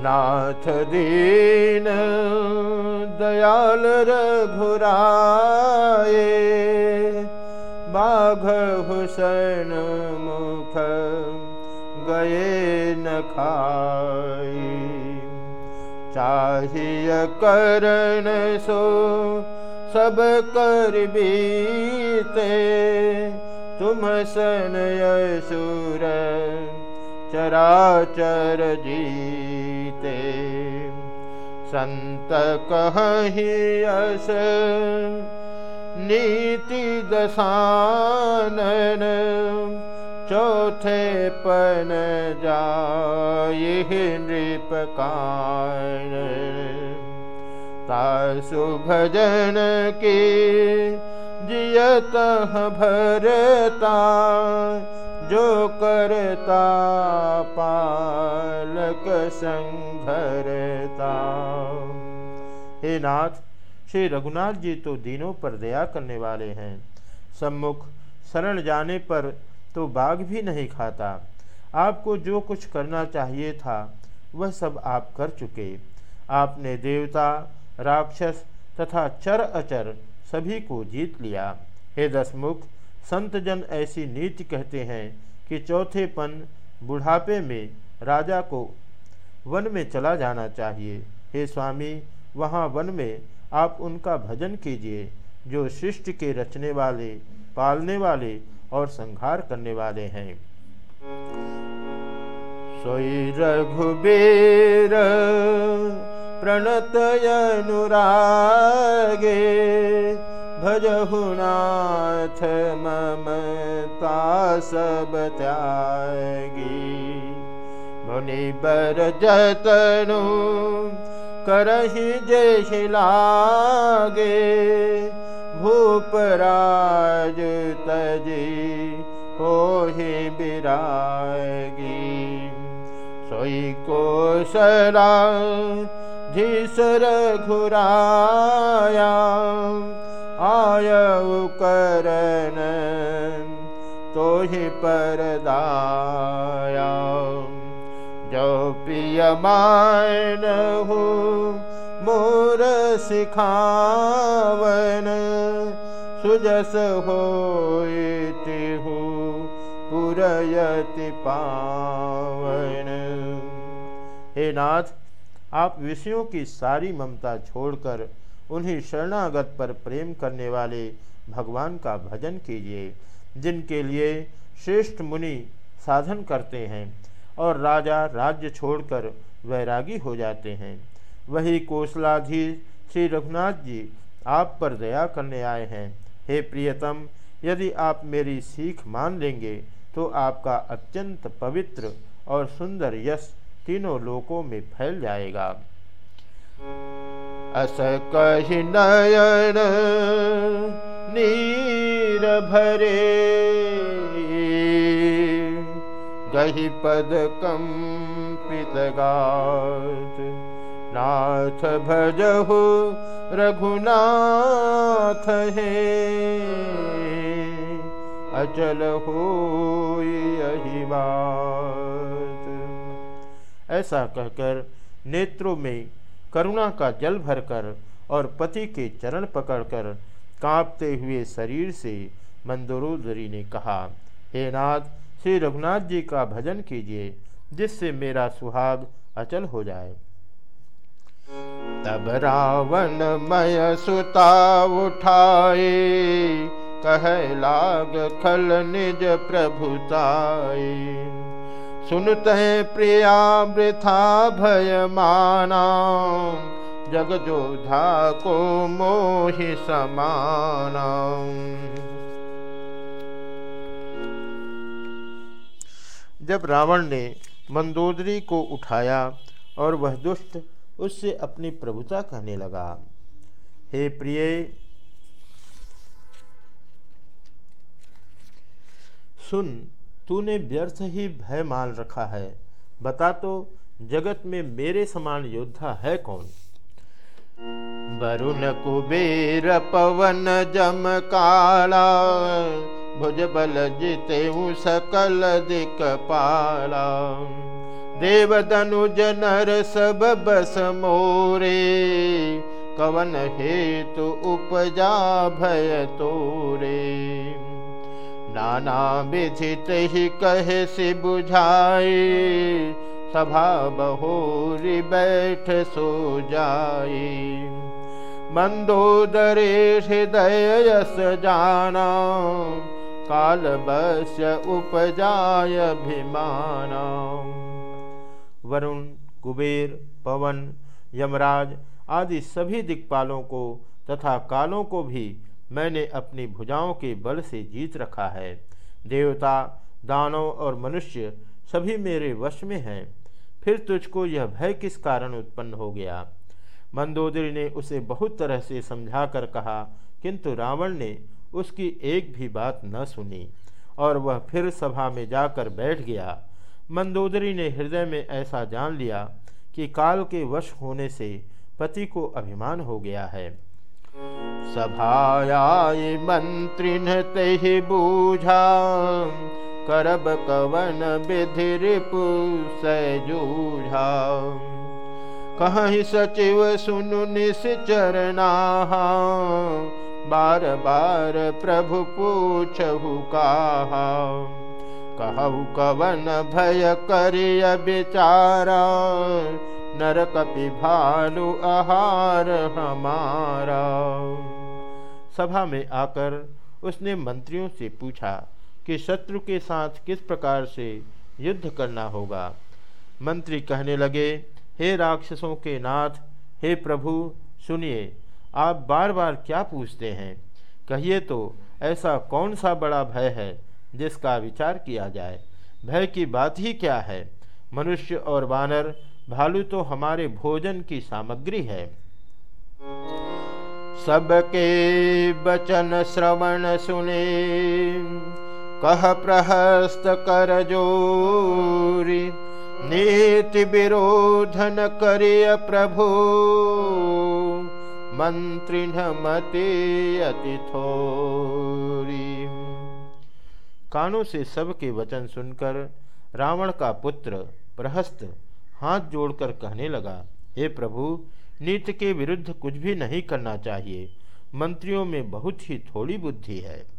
नाथ दीन दयाल रघुराए बाघ हुसैन मुख गए न खाई। चाहिए करण सो सब कर बीते तुम सन यसुर चराचर जीते संत कहियस नीति दसानन चौथे पन नृप कान तासु भजन के जियत भरता जो करता, पालक संघरता हे नाथ, श्री रघुनाथ जी तो दिनों पर दया करने वाले हैं। सम्मुख शरण जाने पर तो बाघ भी नहीं खाता। आपको जो कुछ करना चाहिए था, वह सब आप कर चुके। आपने देवता, राक्षस तथा चर अचर सभी को जीत लिया। हे दसमुख संतजन ऐसी नीति कहते हैं कि चौथे पन बुढ़ापे में राजा को वन में चला जाना चाहिए। हे स्वामी, वहाँ वन में आप उनका भजन कीजिए, जो सृष्टि के रचने वाले, पालने वाले और संहार करने वाले हैं। सोई रघुबीर प्रणत अनुरागे भजहुनाथ ममता सब त्यागी। मुनि बर जतनु करही जय लागे भूपराज तजी हो ही बिरागी। सोई कोसला धीसर घुराया आय करन तो ही परदाया जो पिय मान हो मोर सिखावन सुजस हो पुरयति पावन। हे नाथ, आप विषयों की सारी ममता छोड़कर उन्हीं शरणागत पर प्रेम करने वाले भगवान का भजन कीजिए, जिनके लिए श्रेष्ठ मुनि साधन करते हैं और राजा राज्य छोड़कर वैरागी हो जाते हैं। वही कोसलाधीश श्री रघुनाथ जी आप पर दया करने आए हैं। हे प्रियतम, यदि आप मेरी सीख मान लेंगे तो आपका अत्यंत पवित्र और सुंदर यश तीनों लोकों में फैल जाएगा। अस कही नयन नीर भरे। गही पद कंपित गात। नाथ भजहु रघुनाथ हे। अचल हो बात। ऐसा कहकर नेत्रों में करुणा का जल भरकर और पति के चरण पकड़कर कांपते हुए शरीर से मंदोरोदरी ने कहा, हे नाथ, श्री रघुनाथ जी का भजन कीजिए, जिससे मेरा सुहाग अचल हो जाए। तब रावण मय सुता उठाए, कह, लाग खल निज प्रभुताए सुनते प्रिया वृथा भय माना जग जोधा को मोहि समाना। जब रावण ने मंदोदरी को उठाया और वह दुष्ट उससे अपनी प्रभुता कहने लगा, हे प्रिय, सुन तूने व्यर्थ ही भय मान रखा है। बता तो जगत में मेरे समान योद्धा है कौन? वरुण कुबेर, पवन जम काला, भुज बल जिते सकल दिक पाला। देवदनुज नर सब बस मोरे, कवन हेतु उपजा भय तोरे। नाना विधित ही कहे से बुझाए, सभा बहोरी बैठ सो जाए। मंदोदरे हृदय यस जाना, काल बस उपजाय अभिमाना। वरुण, कुबेर, पवन, यमराज आदि सभी दिक्पालों को तथा कालों को भी मैंने अपनी भुजाओं के बल से जीत रखा है। देवता, दानव और मनुष्य सभी मेरे वश में हैं। फिर तुझको यह भय किस कारण उत्पन्न हो गया? मंदोदरी ने उसे बहुत तरह से समझा कर कहा, किंतु रावण ने उसकी एक भी बात न सुनी और वह फिर सभा में जाकर बैठ गया। मंदोदरी ने हृदय में ऐसा जान लिया कि काल के वश होने से पति को अभिमान हो गया है। सभायाय मंत्रिन तहि बूझा, करब कवन विधि रिपु सजूझा कहीं सचिव सुनु निश्चरना बार बार प्रभु पूछहु कहा। कहु कवन भय करिय बिचारा नर कपि भालु आहार हमारा। सभा में आकर उसने मंत्रियों से पूछा कि शत्रु के साथ किस प्रकार से युद्ध करना होगा। मंत्री कहने लगे, हे राक्षसों के नाथ, हे प्रभु, सुनिए, आप बार बार क्या पूछते हैं? कहिए तो ऐसा कौन सा बड़ा भय है जिसका विचार किया जाए? भय की बात ही क्या है? मनुष्य और वानर, भालू तो हमारे भोजन की सामग्री है। सबके बचन श्रवण सुने। कह प्रहस्त कर जोरी, नीति विरोधन करिय प्रभु। मंत्री मते अति थोरी। कानों से सबके वचन सुनकर रावण का पुत्र प्रहस्त हाथ जोड़कर कहने लगा, हे प्रभु नीति के विरुद्ध कुछ भी नहीं करना चाहिए। मंत्रियों में बहुत ही थोड़ी बुद्धि है।